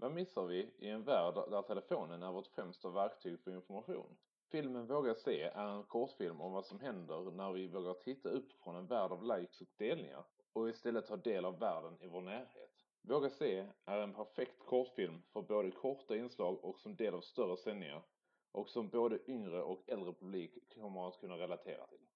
Vad missar vi i en värld där telefonen är vårt främsta verktyg för information? Filmen Våga se är en kortfilm om vad som händer när vi vågar titta upp från en värld av likes och delningar och istället ta del av världen i vår närhet. Våga se är en perfekt kortfilm för både korta inslag och som del av större sändningar och som både yngre och äldre publik kommer att kunna relatera till.